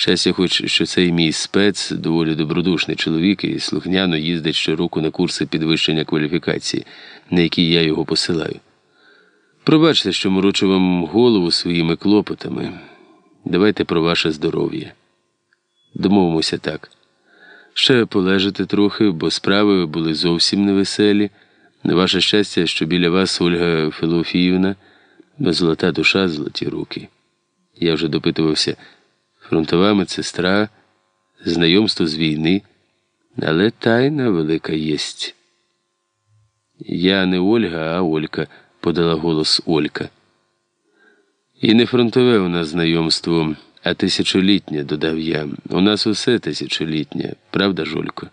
Щастя, хоч що цей мій спец доволі добродушний чоловік і слухняно їздить щороку на курси підвищення кваліфікації, на які я його посилаю. Пробачте, що морочу вам голову своїми клопотами. Давайте про ваше здоров'я. Домовимося так. Ще полежите трохи, бо справи були зовсім невеселі. На ваше щастя, що біля вас Ольга Филофіївна, золота душа, золоті руки. Я вже допитувався фронтова медсестра, знайомство з війни, але тайна велика єсть. Я не Ольга, а Олька, подала голос Олька. І не фронтове у нас знайомство, а тисячолітнє, додав я. У нас усе тисячолітнє, правда, Жолько?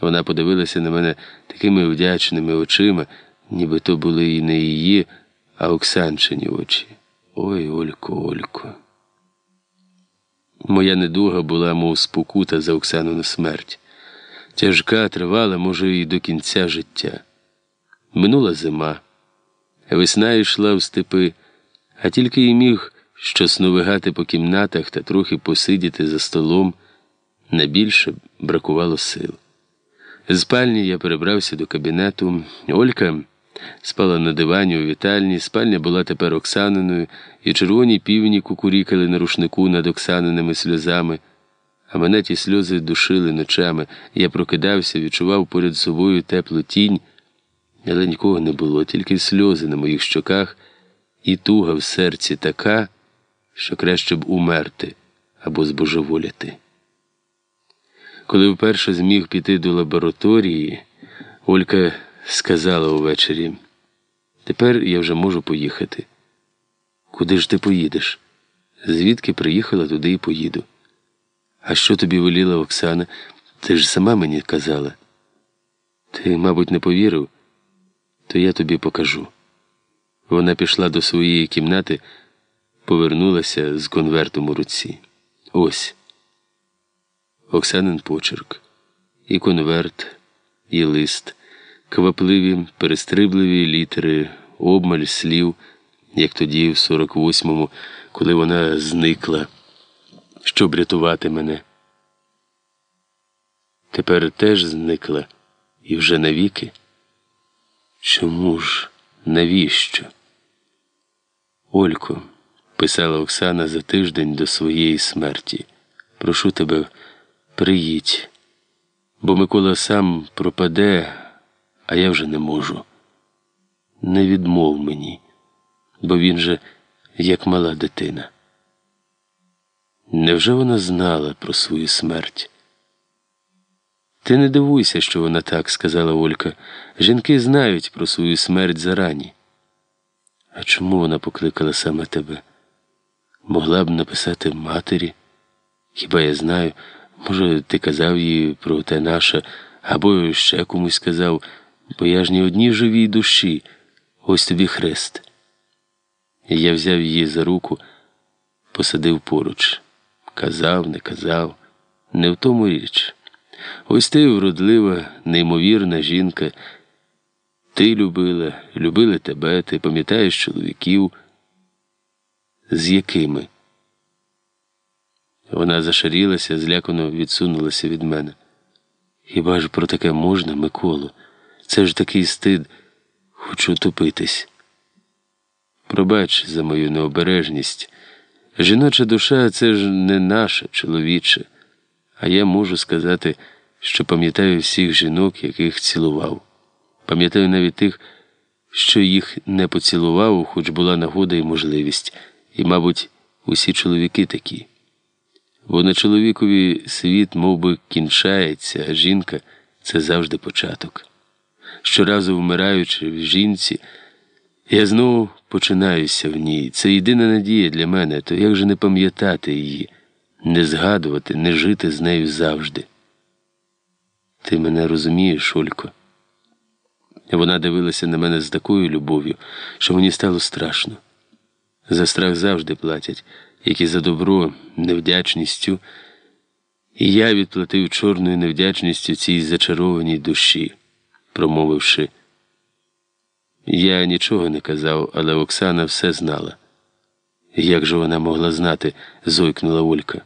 Вона подивилася на мене такими вдячними очима, ніби то були і не її, а Оксанчині очі. Ой, Олько, Олько. Моя недуга була, мов спокута за Оксану на смерть. Тяжка тривала, може, і до кінця життя. Минула зима. Весна йшла в степи, а тільки й міг що сновигати по кімнатах та трохи посидіти за столом. На більше бракувало сил. З спальні я перебрався до кабінету. Олька спала на дивані у вітальні, спальня була тепер Оксаниною, і червоні півні кукурікали на рушнику над Оксаниними сльозами. А мене ті сльози душили ночами. Я прокидався, відчував поряд собою теплу тінь, але нікого не було, тільки сльози на моїх щоках, і туга в серці така, що краще б умерти або збожеволіти. Коли вперше зміг піти до лабораторії, Олька сказала увечері, тепер я вже можу поїхати. Куди ж ти поїдеш? Звідки приїхала, туди і поїду. А що тобі воліла Оксана? Ти ж сама мені казала. Ти, мабуть, не повірив, то я тобі покажу. Вона пішла до своєї кімнати, повернулася з конвертом у руці. Ось. Оксанин почерк, і конверт, і лист, квапливі, перестрибливі літери, обмаль слів, як тоді, в 48-му, коли вона зникла, щоб рятувати мене. Тепер теж зникла і вже навіки. Чому ж, навіщо? Олько, писала Оксана за тиждень до своєї смерті. Прошу тебе, приїдь, бо Микола сам пропаде, а я вже не можу. Не відмов мені, бо він же як мала дитина. Невже вона знала про свою смерть? Ти не дивуйся, що вона так, сказала Олька. Жінки знають про свою смерть зарані. А чому вона покликала саме тебе? Могла б написати матері? Хіба я знаю, може, ти казав їй про те наше, або ще комусь сказав, бо я ж ні одній живій душі, ось тобі хрест. Я взяв її за руку, посадив поруч. Казав, не казав, не в тому річ. Ось ти вродлива, неймовірна жінка. Ти любила, любили тебе, ти пам'ятаєш чоловіків, з якими? Вона зашарілася, злякано відсунулася від мене. Хіба ж про таке можна, Миколу? Це ж такий стид, хочу топитись. Пробач за мою необережність. Жіноча душа це ж не наша, чоловіче, а я можу сказати, що пам'ятаю всіх жінок, яких цілував. Пам'ятаю навіть тих, що їх не поцілував, хоч була нагода і можливість, і, мабуть, усі чоловіки такі. Бо на чоловікові світ мов би, кінчається, а жінка це завжди початок. Щоразу вмираючи в жінці, я знову починаюся в ній. Це єдина надія для мене, то як же не пам'ятати її, не згадувати, не жити з нею завжди. Ти мене розумієш, Олько? Вона дивилася на мене з такою любов'ю, що мені стало страшно. За страх завжди платять, як і за добро, невдячністю. І я відплатив чорною невдячністю цій зачарованій душі, промовивши. Я нічого не казав, але Оксана все знала. Як же вона могла знати? зойкнула Олька.